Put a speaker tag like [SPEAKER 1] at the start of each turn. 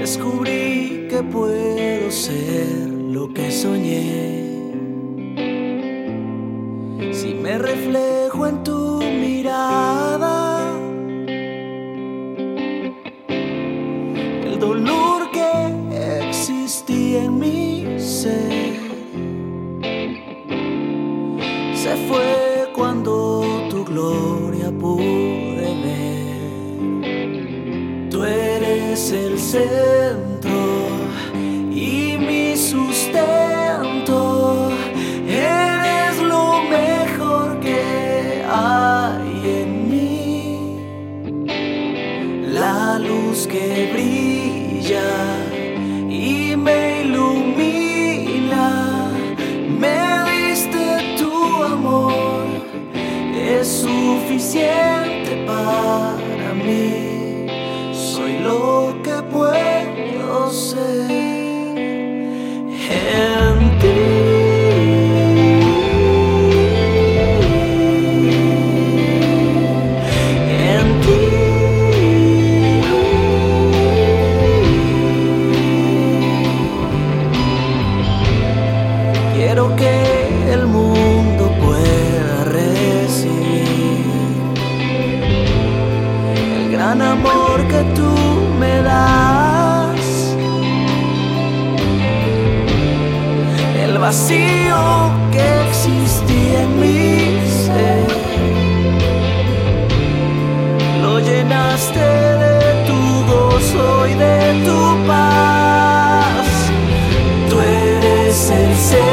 [SPEAKER 1] Descubrí que puedo ser lo que soñé. Si me reflejo en tu eres el centro y mi sustento. Eres lo mejor que hay en mí. La luz que brilla y me ilumina. Me diste tu amor, es suficiente para mí. Lo que puedo ser. En ti. Quiero que el mundo pueda recibir el gran amor que tú el vacío que existía en mi ser, lo llenaste de tu gozo y de tu paz. Tú eres el centro